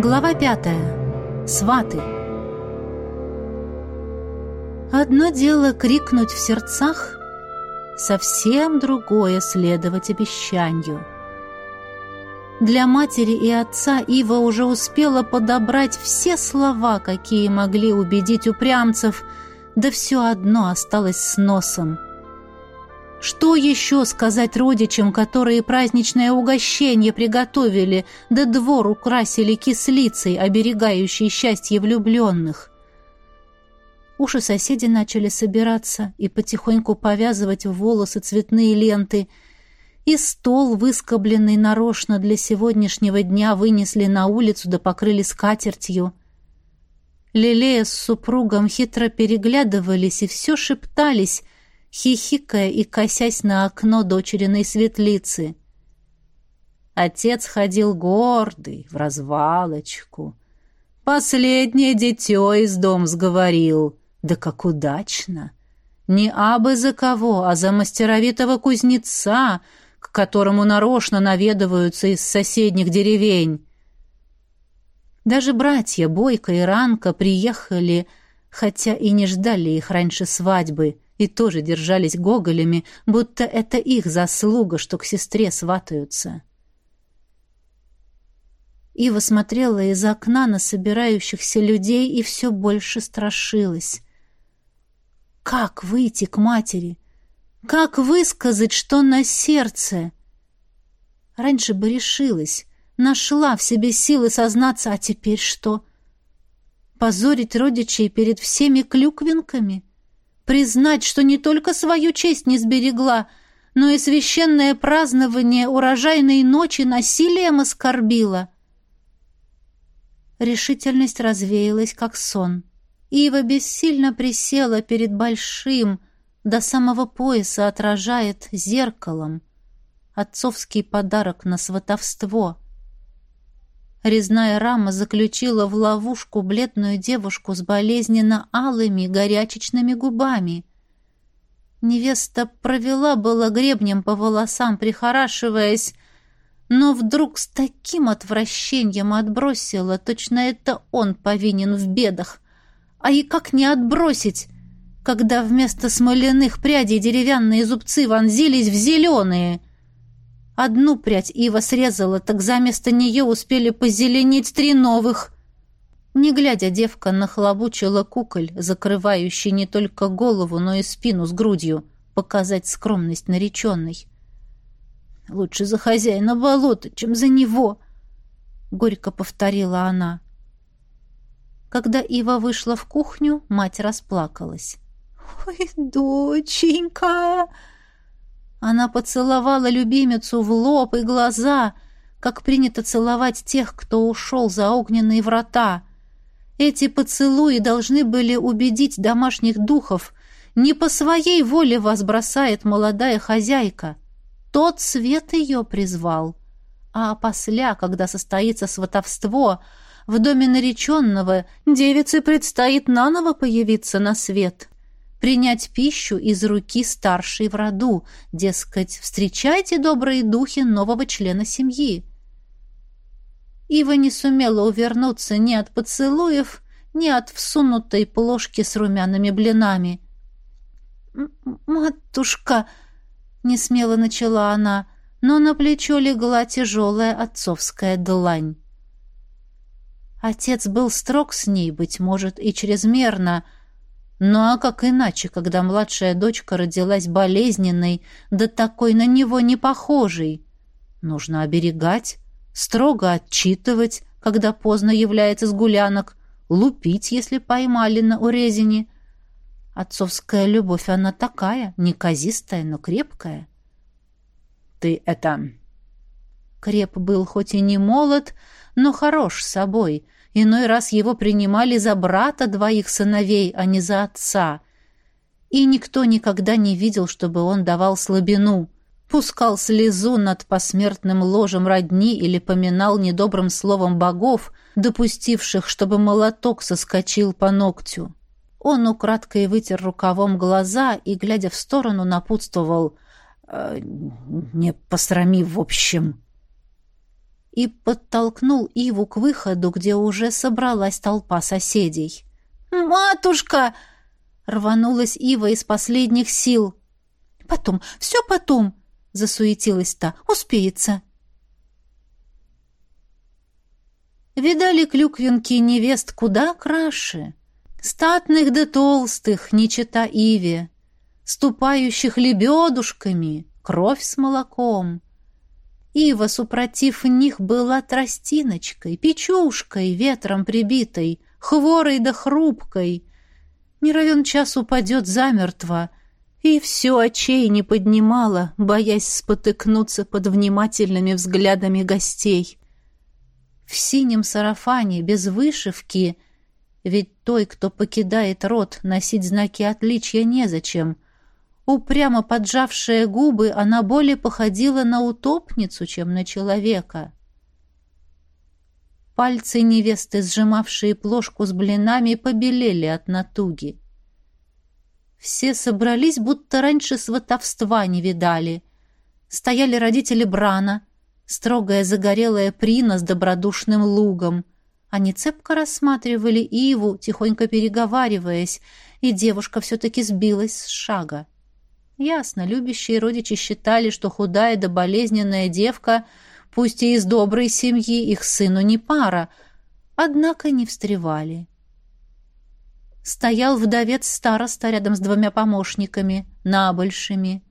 Глава пятая. Сваты. Одно дело крикнуть в сердцах, совсем другое следовать обещанию. Для матери и отца Ива уже успела подобрать все слова, какие могли убедить упрямцев, да все одно осталось с носом — что еще сказать родичам, которые праздничное угощение приготовили, да двор украсили кислицей, оберегающей счастье влюбленных? Уши соседи начали собираться и потихоньку повязывать в волосы цветные ленты, и стол, выскобленный нарочно для сегодняшнего дня, вынесли на улицу да покрыли скатертью. Лилея с супругом хитро переглядывались и все шептались — хихикая и косясь на окно дочериной светлицы. Отец ходил гордый, в развалочку. Последнее дитё из дом сговорил. Да как удачно! Не абы за кого, а за мастеровитого кузнеца, к которому нарочно наведываются из соседних деревень. Даже братья Бойко и Ранка приехали, хотя и не ждали их раньше свадьбы — и тоже держались гоголями, будто это их заслуга, что к сестре сватаются. Ива смотрела из окна на собирающихся людей и все больше страшилась. Как выйти к матери? Как высказать, что на сердце? Раньше бы решилась, нашла в себе силы сознаться, а теперь что? Позорить родичей перед всеми клюквинками? Признать, что не только свою честь не сберегла, но и священное празднование урожайной ночи насилием оскорбила. Решительность развеялась, как сон. Ива бессильно присела перед большим, до самого пояса отражает зеркалом. Отцовский подарок на сватовство — Резная рама заключила в ловушку бледную девушку с болезненно алыми горячечными губами. Невеста провела было гребнем по волосам, прихорашиваясь, но вдруг с таким отвращением отбросила, точно это он повинен в бедах. А и как не отбросить, когда вместо смоляных прядей деревянные зубцы вонзились в зеленые — Одну прядь Ива срезала, так за место нее успели позеленеть три новых. Не глядя, девка нахлобучила куколь, закрывающий не только голову, но и спину с грудью, показать скромность нареченной. «Лучше за хозяина болота, чем за него», — горько повторила она. Когда Ива вышла в кухню, мать расплакалась. «Ой, доченька!» Она поцеловала любимицу в лоб и глаза, как принято целовать тех, кто ушел за огненные врата. Эти поцелуи должны были убедить домашних духов. Не по своей воле вас бросает молодая хозяйка. Тот свет ее призвал. А после, когда состоится сватовство, в доме нареченного девице предстоит наново появиться на свет принять пищу из руки старшей в роду, дескать, встречайте добрые духи нового члена семьи. Ива не сумела увернуться ни от поцелуев, ни от всунутой плошки с румяными блинами. «Матушка!» — несмело начала она, но на плечо легла тяжелая отцовская длань. Отец был строг с ней, быть может, и чрезмерно — ну а как иначе, когда младшая дочка родилась болезненной, да такой на него не похожей? Нужно оберегать, строго отчитывать, когда поздно является с гулянок, лупить, если поймали на урезине. Отцовская любовь, она такая, неказистая, но крепкая. «Ты это...» Креп был хоть и не молод, но хорош собой — Иной раз его принимали за брата двоих сыновей, а не за отца. И никто никогда не видел, чтобы он давал слабину, пускал слезу над посмертным ложем родни или поминал недобрым словом богов, допустивших, чтобы молоток соскочил по ногтю. Он украдкой вытер рукавом глаза и, глядя в сторону, напутствовал «Э, «Не посрами, в общем». И подтолкнул Иву к выходу, где уже собралась толпа соседей. «Матушка!» — рванулась Ива из последних сил. «Потом, все потом!» — засуетилась та. «Успеется!» Видали клюквинки невест куда краше. Статных да толстых, не чета Иве, ступающих лебедушками, кровь с молоком. Ива, супротив них, была тростиночкой, печушкой, ветром прибитой, хворой да хрупкой. Не равен час упадет замертво, и все очей не поднимала, боясь спотыкнуться под внимательными взглядами гостей. В синем сарафане, без вышивки, ведь той, кто покидает рот, носить знаки отличия незачем — Упрямо поджавшая губы, она более походила на утопницу, чем на человека. Пальцы невесты, сжимавшие плошку с блинами, побелели от натуги. Все собрались, будто раньше сватовства не видали. Стояли родители Брана, строгая загорелая Прина с добродушным лугом. Они цепко рассматривали Иву, тихонько переговариваясь, и девушка все-таки сбилась с шага. Ясно, любящие родичи считали, что худая да болезненная девка, пусть и из доброй семьи, их сыну не пара, однако не встревали. Стоял вдовец староста рядом с двумя помощниками, набольшими.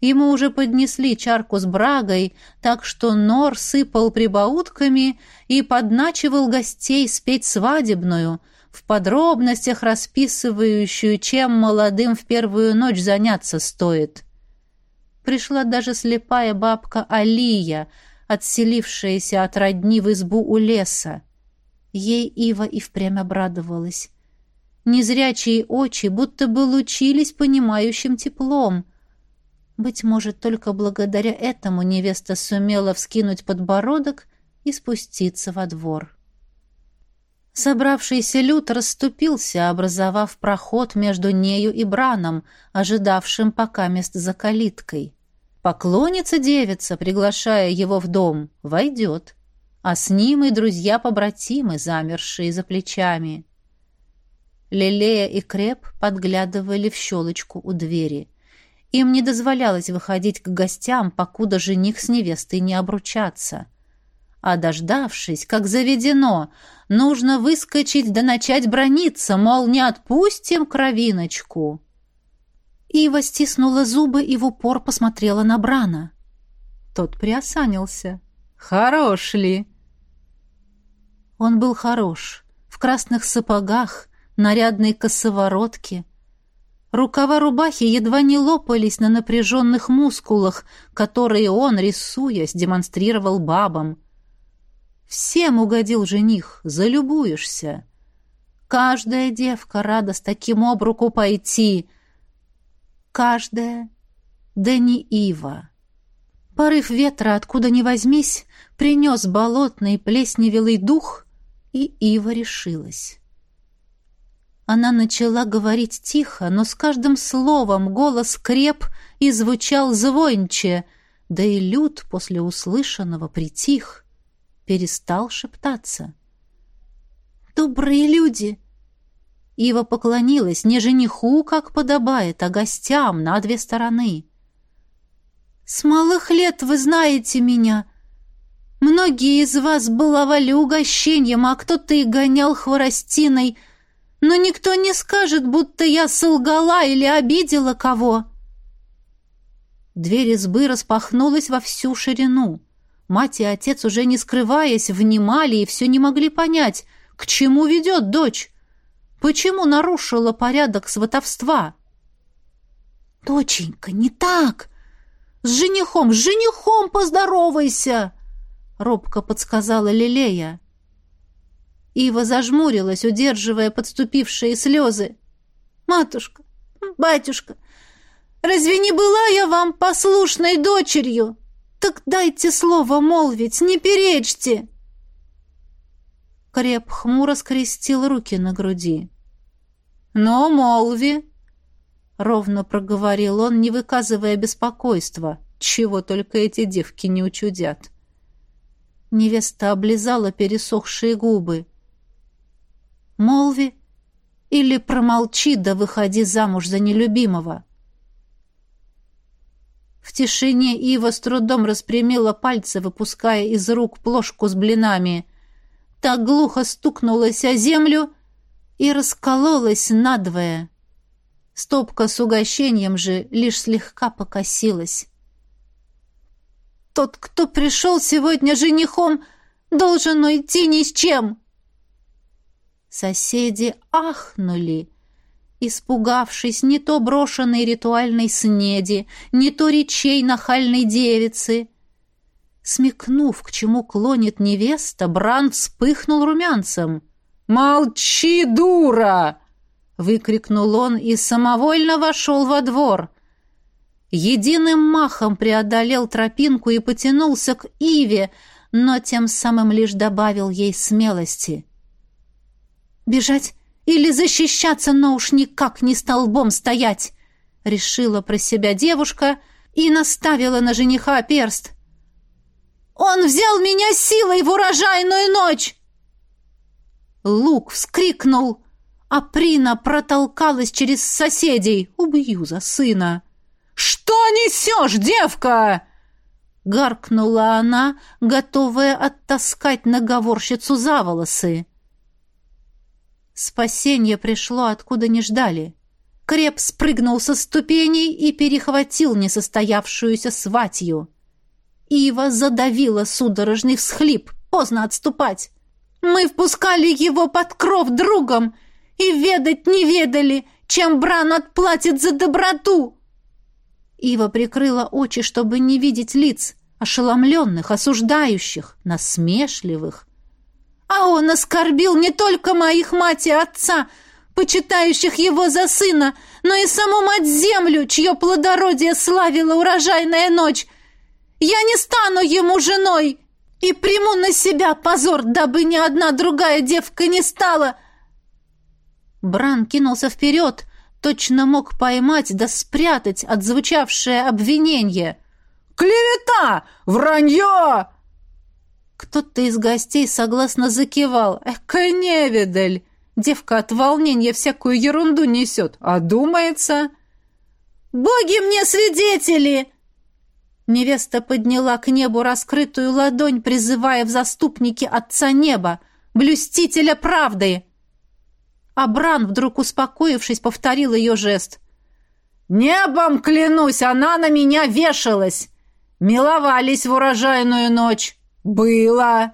Ему уже поднесли чарку с брагой, так что Нор сыпал прибаутками и подначивал гостей спеть свадебную — в подробностях расписывающую, чем молодым в первую ночь заняться стоит. Пришла даже слепая бабка Алия, отселившаяся от родни в избу у леса. Ей Ива и впрямь обрадовалась. Незрячие очи будто бы лучились понимающим теплом. Быть может, только благодаря этому невеста сумела вскинуть подбородок и спуститься во двор. Собравшийся люд расступился, образовав проход между нею и Браном, ожидавшим пока мест за калиткой. Поклонится девица, приглашая его в дом, войдет, а с ним и друзья-побратимы, замершие за плечами. Лелея и Креп подглядывали в щелочку у двери. Им не дозволялось выходить к гостям, покуда жених с невестой не обручатся — а дождавшись, как заведено, нужно выскочить да начать брониться, мол, не отпустим кровиночку. Ива стиснула зубы и в упор посмотрела на Брана. Тот приосанился. «Хорош ли?» Он был хорош. В красных сапогах, нарядной косоворотке. Рукава рубахи едва не лопались на напряженных мускулах, которые он, рисуясь, демонстрировал бабам. Всем угодил жених, залюбуешься. Каждая девка рада с таким обруку пойти. Каждая, да не ива. Порыв ветра, откуда ни возьмись, принес болотный плесневелый дух, и ива решилась. Она начала говорить тихо, но с каждым словом голос креп и звучал звонче, да и люд после услышанного притих — перестал шептаться. «Добрые люди!» Ива поклонилась не жениху, как подобает, а гостям на две стороны. «С малых лет вы знаете меня. Многие из вас баловали угощением, а кто-то и гонял хворостиной, но никто не скажет, будто я солгала или обидела кого». Дверь избы распахнулась во всю ширину. Мать и отец, уже не скрываясь, внимали и все не могли понять, к чему ведет дочь. Почему нарушила порядок сватовства? «Доченька, не так! С женихом, с женихом поздоровайся!» Робко подсказала Лилея. Ива зажмурилась, удерживая подступившие слезы. «Матушка, батюшка, разве не была я вам послушной дочерью?» «Так дайте слово молвить, не перечьте!» Креп хмуро скрестил руки на груди. «Но молви!» — ровно проговорил он, не выказывая беспокойства, чего только эти девки не учудят. Невеста облизала пересохшие губы. «Молви или промолчи, да выходи замуж за нелюбимого». В тишине Ива с трудом распрямила пальцы, выпуская из рук плошку с блинами. Так глухо стукнулась о землю и раскололась надвое. Стопка с угощением же лишь слегка покосилась. «Тот, кто пришел сегодня женихом, должен уйти ни с чем!» Соседи ахнули, испугавшись не то брошенной ритуальной снеди, не то речей нахальной девицы. Смекнув, к чему клонит невеста, Бран вспыхнул румянцем. «Молчи, дура!» — выкрикнул он и самовольно вошел во двор. Единым махом преодолел тропинку и потянулся к Иве, но тем самым лишь добавил ей смелости. «Бежать или защищаться, но уж никак не столбом стоять!» — решила про себя девушка и наставила на жениха перст. «Он взял меня силой в урожайную ночь!» Лук вскрикнул, а Прина протолкалась через соседей. «Убью за сына!» «Что несешь, девка?» Гаркнула она, готовая оттаскать наговорщицу за волосы. Спасение пришло, откуда не ждали. Креп спрыгнул со ступеней и перехватил несостоявшуюся сватью. Ива задавила судорожный всхлип. Поздно отступать. Мы впускали его под кров другом и ведать не ведали, чем Бран отплатит за доброту. Ива прикрыла очи, чтобы не видеть лиц, ошеломленных, осуждающих, насмешливых. А он оскорбил не только моих мать и отца, почитающих его за сына, но и саму мать-землю, чье плодородие славила урожайная ночь. Я не стану ему женой и приму на себя позор, дабы ни одна другая девка не стала. Бран кинулся вперед, точно мог поймать да спрятать отзвучавшее обвинение. «Клевета! Вранье!» Кто-то из гостей согласно закивал. «Эка невидаль! Девка от волнения всякую ерунду несет, а думается...» «Боги мне свидетели!» Невеста подняла к небу раскрытую ладонь, призывая в заступники Отца Неба, блюстителя правды. Абран, вдруг успокоившись, повторил ее жест. «Небом, клянусь, она на меня вешалась! Миловались в урожайную ночь! «Было!»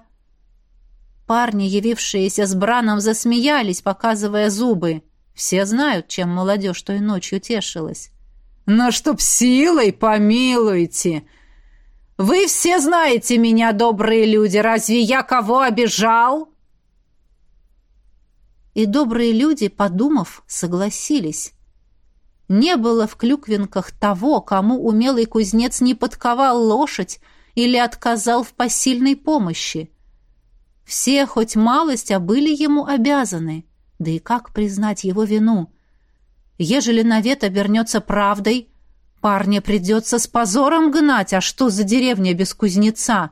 Парни, явившиеся с Браном, засмеялись, показывая зубы. Все знают, чем молодежь той ночью тешилась. «Но чтоб силой помилуйте! Вы все знаете меня, добрые люди, разве я кого обижал?» И добрые люди, подумав, согласились. Не было в клюквинках того, кому умелый кузнец не подковал лошадь, или отказал в посильной помощи. Все хоть малость, а были ему обязаны. Да и как признать его вину? Ежели навет обернется правдой, парня придется с позором гнать, а что за деревня без кузнеца?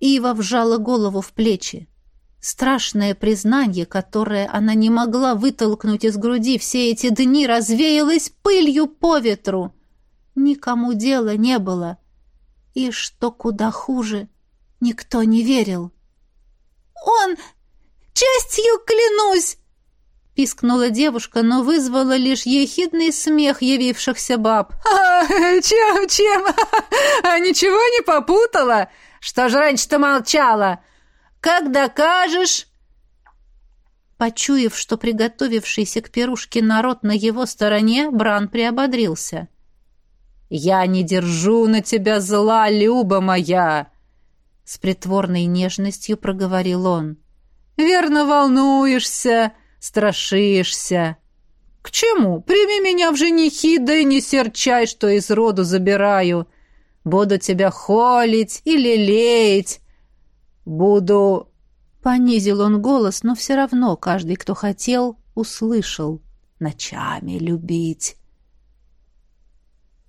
Ива вжала голову в плечи. Страшное признание, которое она не могла вытолкнуть из груди все эти дни, развеялось пылью по ветру. Никому дела не было. И, что куда хуже, никто не верил. «Он! Честью клянусь!» Пискнула девушка, но вызвала лишь ехидный смех явившихся баб. «А, чем, чем? А ничего не попутала? Что ж раньше-то молчала? Как докажешь?» Почуяв, что приготовившийся к пирушке народ на его стороне, Бран приободрился. «Я не держу на тебя зла, Люба моя!» С притворной нежностью проговорил он. «Верно волнуешься, страшишься. К чему? Прими меня в женихи, да и не серчай, что из роду забираю. Буду тебя холить и лелеять. Буду...» Понизил он голос, но все равно каждый, кто хотел, услышал. «Ночами любить».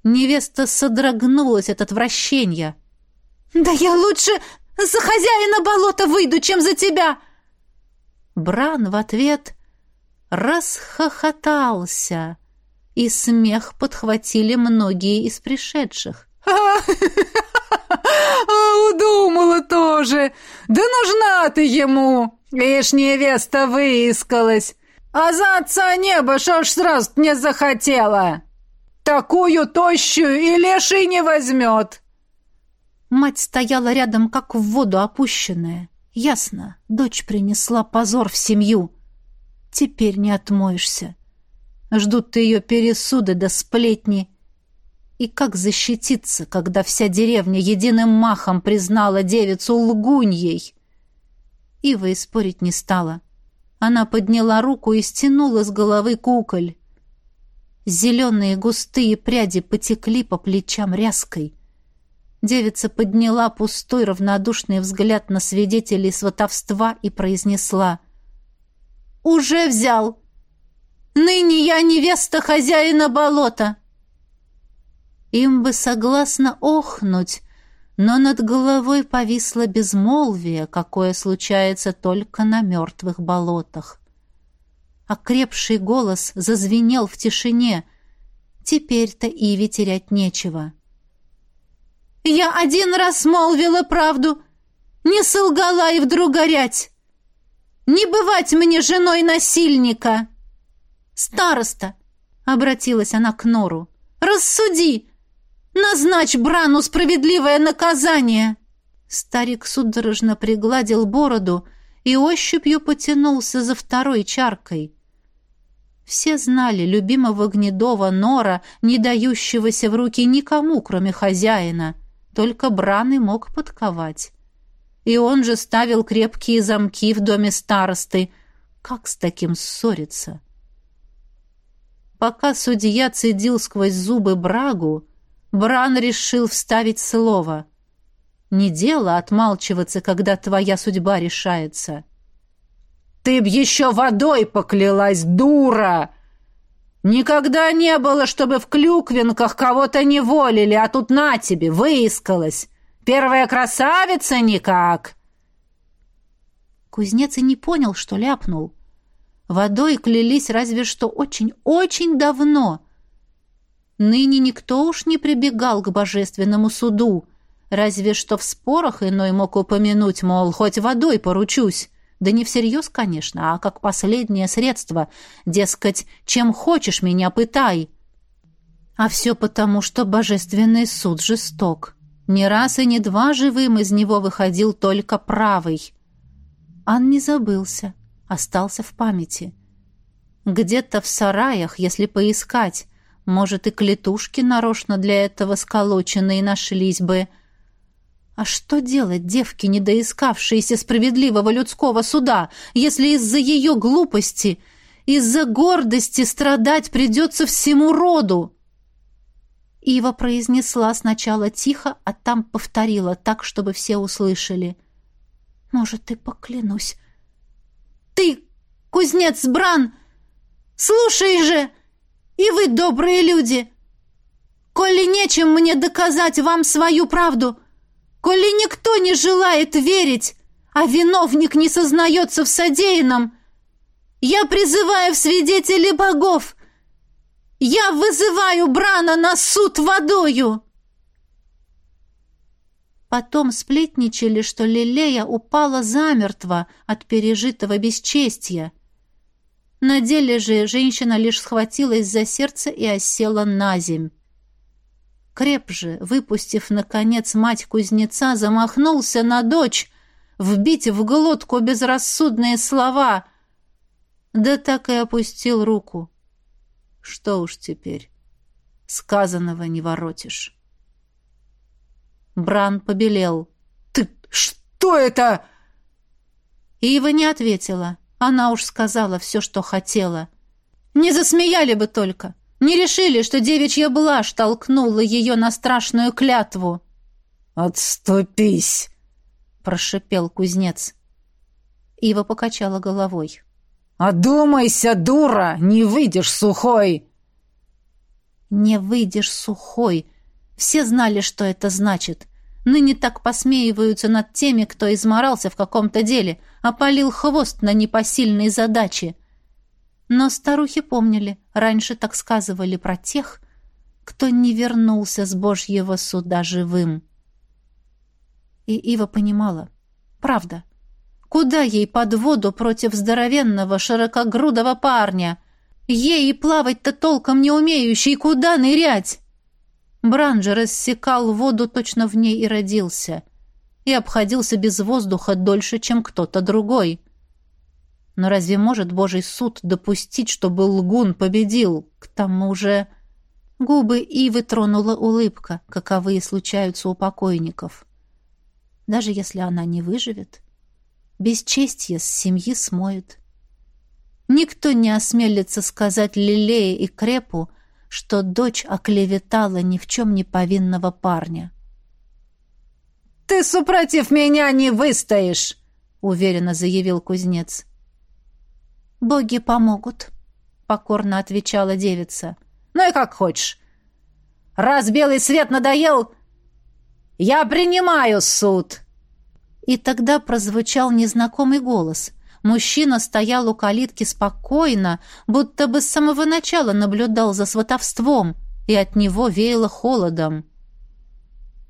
Невеста содрогнулась от отвращения. «Да я лучше за хозяина болота выйду, чем за тебя!» Бран в ответ расхохотался, и смех подхватили многие из пришедших. «Удумала тоже! Да нужна ты ему! Лишь невеста выискалась! А за отца небо шо ж сразу не захотела! Такую тощую и леший не возьмет!» Мать стояла рядом, как в воду опущенная. Ясно, дочь принесла позор в семью. Теперь не отмоешься. Ждут ее пересуды да сплетни. И как защититься, когда вся деревня единым махом признала девицу лгуньей? Ива и спорить не стала. Она подняла руку и стянула с головы куколь. Зеленые густые пряди потекли по плечам ряской. Девица подняла пустой равнодушный взгляд на свидетелей сватовства и произнесла. «Уже взял! Ныне я невеста хозяина болота!» Им бы согласно охнуть, но над головой повисло безмолвие, какое случается только на мертвых болотах. Окрепший голос зазвенел в тишине. Теперь-то Иве терять нечего. «Я один раз молвила правду, не солгала и вдруг горять. Не бывать мне женой насильника!» «Староста!» — обратилась она к Нору. «Рассуди! Назначь Брану справедливое наказание!» Старик судорожно пригладил бороду и ощупью потянулся за второй чаркой. Все знали любимого гнедого нора, не дающегося в руки никому, кроме хозяина. Только Браны мог подковать. И он же ставил крепкие замки в доме старосты. Как с таким ссориться? Пока судья цедил сквозь зубы брагу, Бран решил вставить слово. «Не дело отмалчиваться, когда твоя судьба решается». «Ты б еще водой поклялась, дура!» «Никогда не было, чтобы в клюквинках кого-то не волили, а тут на тебе, выискалась. Первая красавица никак!» Кузнец и не понял, что ляпнул. Водой клялись разве что очень-очень давно. Ныне никто уж не прибегал к божественному суду, разве что в спорах иной мог упомянуть, мол, хоть водой поручусь. Да не всерьез, конечно, а как последнее средство. Дескать, чем хочешь, меня пытай. А все потому, что божественный суд жесток. Не раз и не два живым из него выходил только правый. Ан не забылся, остался в памяти. Где-то в сараях, если поискать, может, и клетушки нарочно для этого сколоченные нашлись бы — а что делать девке, недоискавшейся справедливого людского суда, если из-за ее глупости, из-за гордости страдать придется всему роду? Ива произнесла сначала тихо, а там повторила так, чтобы все услышали. «Может, и поклянусь». «Ты, кузнец Бран, слушай же! И вы, добрые люди! Коли нечем мне доказать вам свою правду, — Коли никто не желает верить, а виновник не сознается в содеянном, я призываю в свидетели богов. Я вызываю Брана на суд водою. Потом сплетничали, что Лилея упала замертво от пережитого бесчестья. На деле же женщина лишь схватилась за сердце и осела на земь. Креп же, выпустив, наконец, мать кузнеца, замахнулся на дочь, вбить в глотку безрассудные слова. Да так и опустил руку. Что уж теперь, сказанного не воротишь. Бран побелел. «Ты что это?» Ива не ответила. Она уж сказала все, что хотела. «Не засмеяли бы только!» Не решили, что девичья блажь толкнула ее на страшную клятву. «Отступись!» — прошипел кузнец. Ива покачала головой. «Одумайся, дура! Не выйдешь сухой!» «Не выйдешь сухой!» Все знали, что это значит. Ныне так посмеиваются над теми, кто изморался в каком-то деле, опалил хвост на непосильные задачи. Но старухи помнили, раньше так сказывали про тех, кто не вернулся с Божьего суда живым. И Ива понимала. Правда. Куда ей под воду против здоровенного, широкогрудого парня? Ей и плавать-то толком не умеющий, куда нырять? Бранжи рассекал воду точно в ней и родился. И обходился без воздуха дольше, чем кто-то другой. Но разве может Божий суд допустить, чтобы лгун победил? К тому же... Губы Ивы тронула улыбка, каковые случаются у покойников. Даже если она не выживет, бесчестье с семьи смоет. Никто не осмелится сказать Лилее и Крепу, что дочь оклеветала ни в чем не повинного парня. «Ты супротив меня не выстоишь!» — уверенно заявил кузнец. «Боги помогут», — покорно отвечала девица. «Ну и как хочешь. Раз белый свет надоел, я принимаю суд!» И тогда прозвучал незнакомый голос — Мужчина стоял у калитки спокойно, будто бы с самого начала наблюдал за сватовством, и от него веяло холодом.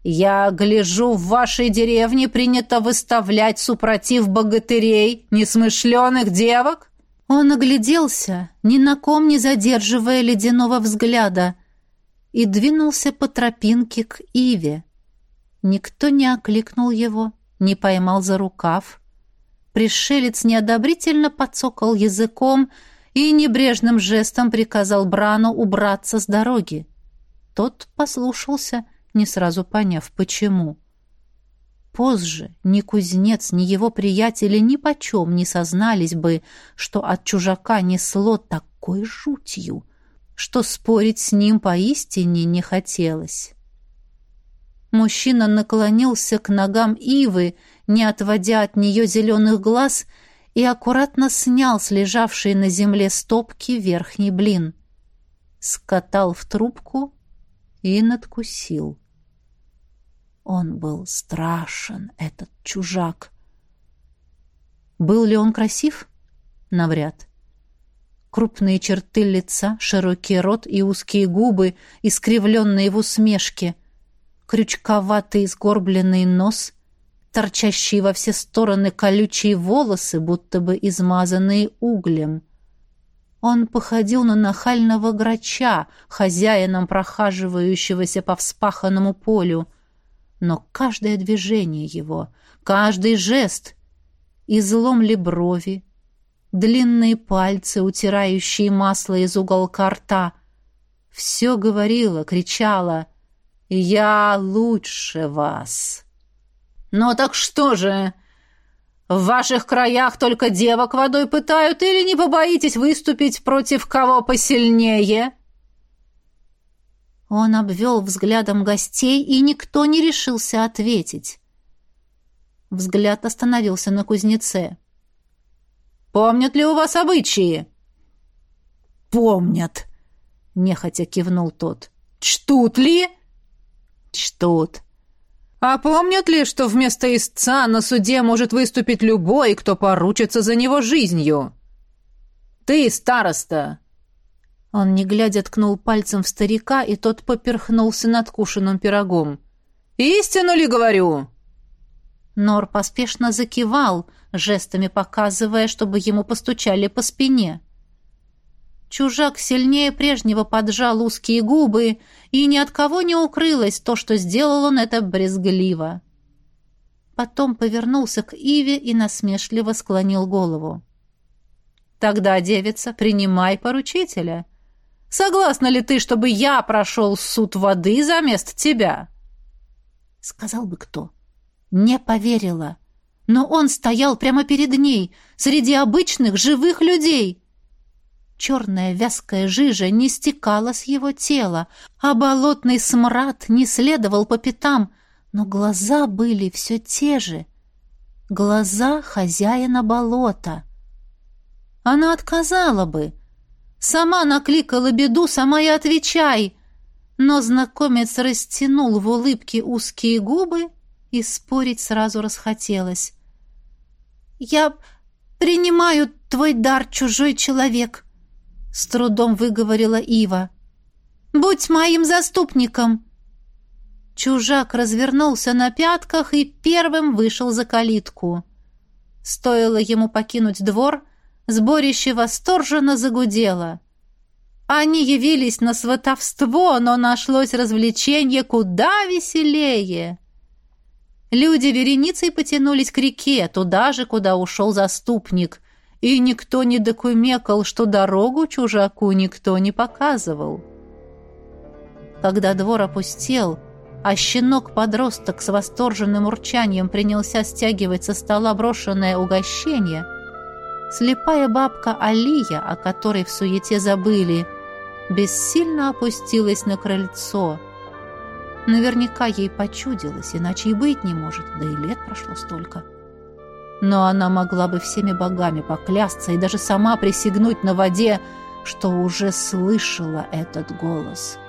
«Я гляжу, в вашей деревне принято выставлять супротив богатырей, несмышленых девок?» Он огляделся, ни на ком не задерживая ледяного взгляда, и двинулся по тропинке к Иве. Никто не окликнул его, не поймал за рукав. Пришелец неодобрительно подсокал языком и небрежным жестом приказал Брану убраться с дороги. Тот послушался, не сразу поняв, почему. Позже ни кузнец, ни его приятели ни почем не сознались бы, что от чужака несло такой жутью, что спорить с ним поистине не хотелось. Мужчина наклонился к ногам Ивы не отводя от нее зеленых глаз, и аккуратно снял с лежавшей на земле стопки верхний блин. Скатал в трубку и надкусил. Он был страшен, этот чужак. Был ли он красив? Навряд. Крупные черты лица, широкий рот и узкие губы, искривленные в усмешке, крючковатый сгорбленный нос, торчащие во все стороны колючие волосы, будто бы измазанные углем. Он походил на нахального грача, хозяином прохаживающегося по вспаханному полю. Но каждое движение его, каждый жест, излом ли брови, длинные пальцы, утирающие масло из уголка рта, все говорило, кричало «Я лучше вас!» «Ну так что же? В ваших краях только девок водой пытают или не побоитесь выступить против кого посильнее?» Он обвел взглядом гостей, и никто не решился ответить. Взгляд остановился на кузнеце. «Помнят ли у вас обычаи?» «Помнят», — нехотя кивнул тот. «Чтут ли?» «Чтут», а помнят ли, что вместо истца на суде может выступить любой, кто поручится за него жизнью? Ты, староста!» Он, не глядя, ткнул пальцем в старика, и тот поперхнулся над кушаным пирогом. «Истину ли говорю?» Нор поспешно закивал, жестами показывая, чтобы ему постучали по спине. Чужак сильнее прежнего поджал узкие губы, и ни от кого не укрылось то, что сделал он это брезгливо. Потом повернулся к Иве и насмешливо склонил голову. «Тогда, девица, принимай поручителя. Согласна ли ты, чтобы я прошел суд воды за место тебя?» Сказал бы кто. Не поверила. Но он стоял прямо перед ней, среди обычных живых людей — Черная вязкая жижа не стекала с его тела, а болотный смрад не следовал по пятам, но глаза были все те же. Глаза хозяина болота. Она отказала бы. Сама накликала беду, сама и отвечай. Но знакомец растянул в улыбке узкие губы И спорить сразу расхотелось. «Я принимаю твой дар, чужой человек», — с трудом выговорила Ива. «Будь моим заступником!» Чужак развернулся на пятках и первым вышел за калитку. Стоило ему покинуть двор, сборище восторженно загудело. Они явились на сватовство, но нашлось развлечение куда веселее. Люди вереницей потянулись к реке, туда же, куда ушел заступник, и никто не докумекал, что дорогу чужаку никто не показывал. Когда двор опустел, а щенок-подросток с восторженным урчанием принялся стягивать со стола брошенное угощение, слепая бабка Алия, о которой в суете забыли, бессильно опустилась на крыльцо. Наверняка ей почудилось, иначе и быть не может, да и лет прошло столько. Но она могла бы всеми богами поклясться и даже сама присягнуть на воде, что уже слышала этот голос —